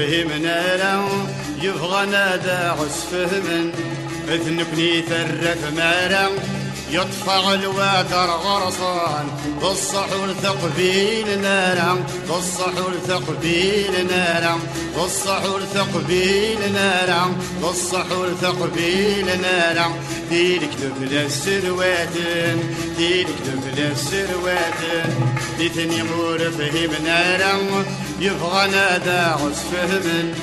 فهمنا له يبغى نادى فهما اذنبني ثرث مالا يطفع الواتر غرصان. بالصحول ثقبيل نارا بالصحول ثقبيل نارا بالصحول ثقبيل نارا بالصحول ثقبيل نارا ديرك دبل السرواتن ديرك دبل السرواتن ديتني مور فهم نارا يبغى نادى فهما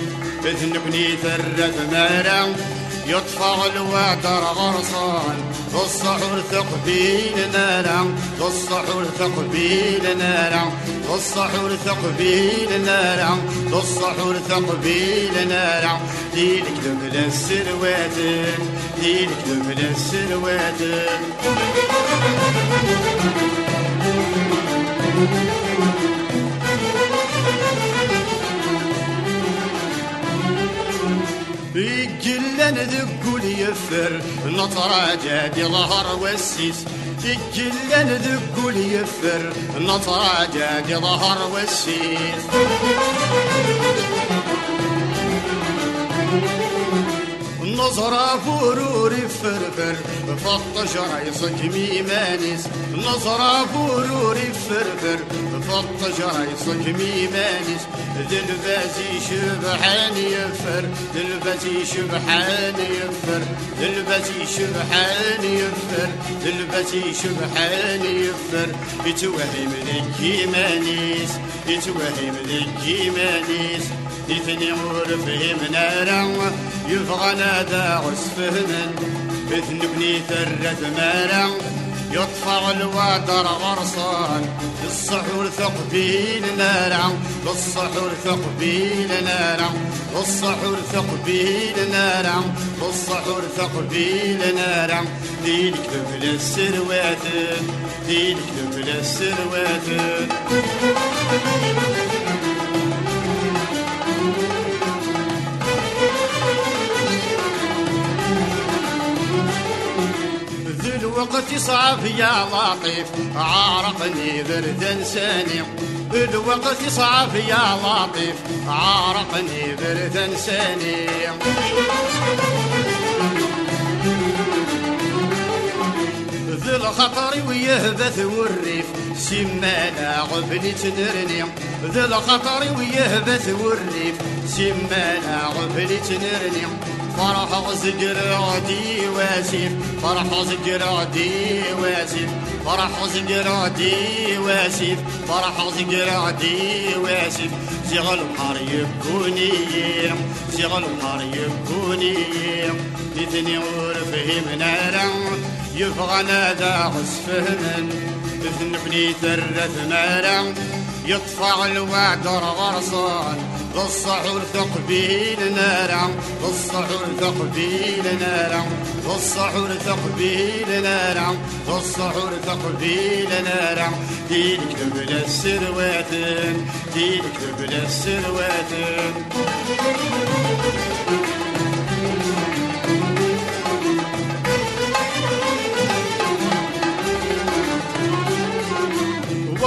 اذنبني ثرث مالا يطفع الوتر غرصان بالصحور ثقبيل نارا بالصحور ثقبيل نارا بالصحور ثقبيل نارا بالصحور ثقبيل نارا ديلك دبل السرواتن ديلك دبل السرواتن يفر نطرة جادي ظهر والسيس. يجلن ذكول يفر. نطرة جادي ظهر والسيس. نظرة فرور فرفر فط جريصك ميمانيس نظرة فرور فرفر فط جريصك ميمانيس دلبازي شبحان يفر دلبازي شبحان يفر دلبازي شبحان يفر دلبازي شبحان يفر. يتوهم لك مانيس يتوهم لك مانيس يثني فهم نارا يبغى نادى فهما بثنبني ثرت مارا يطفع الوتر غرصان الصحور ثقبيل نارا الصحور ثقبيل نارا الصحور ثقبيل نارا الصحور ثقبيل نارا دينك دبل السروات دينك دبل السروات. الوقت صعب يا لطيف عارقني برد ثاني الوقت صعب يا لطيف عارقني برد ثاني ذي الخطر ويهبث والريف سمانا غبني تنرني. ذي الخطر ويهبث والريف سمانا غبني تنرني. فرح زقرادي واسيف فرح زقرادي واسيف فرح زقرادي واسيف فرح زقرادي واسيف زغ البحر يبكوني زغ البحر يبكوني. اثني ورفهم نارا يبغى نادى فهما اذنبني ثرث نارا يطفع الوعد غرصان بالصحور ثقبيل نارا بالصحور ثقبيل نارا بالصحور ثقبيل نارا بالصحور ثقبيل نارا. دينك دبل السرواتن دينك دبل السرواتن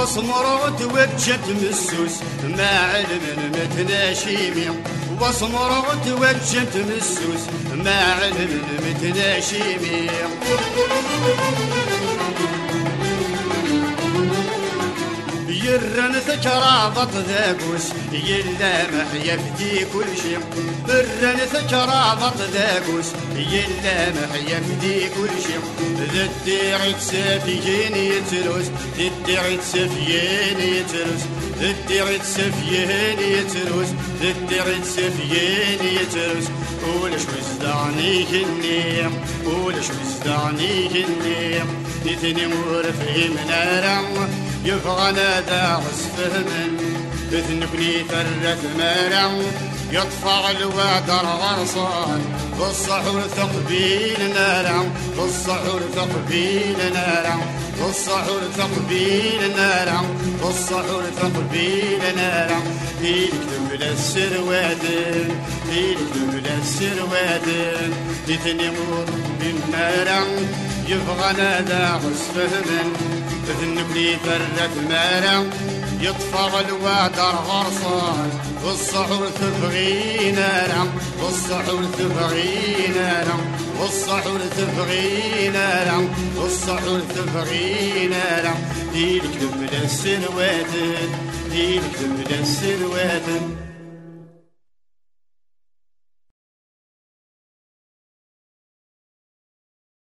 وصمرت وجهت مسوس ما علم متناشيمي وصمرت وجهت مسوس ما علم متناشيمي يرن ثكرابط ذاقوس يلا محيا فدي كل شي برن ثكرابط ذاقوس يلا محيا فدي كل شي ذدي سافيين يتروس ذدي سافيين يتروس ذدي سافيين يتروس ذدي سافيين يتروس ولش وزدعني النيم ولش وزدعني النيم نتني مورفي منارا يبغى نادى فهما اذنبني ثرت مارا يطفع الوادر غرصان بالصحور تقبيل نارا بالصحور تقبيل نارا بالصحور تقبيل نارا بالصحور تقبيل نارا الكتب للسروادن الكتب للسروادن تتنمر بالنارا يبغى نادى فهما تذنب لي فرت مارا يطفى الوادر غرصان والصحور تبغينا نعم والصحور تبغينا نعم والصحور تبغينا نعم والصحور تبغينا نعم ديلك بلا السنوات ديلك بلا السنوات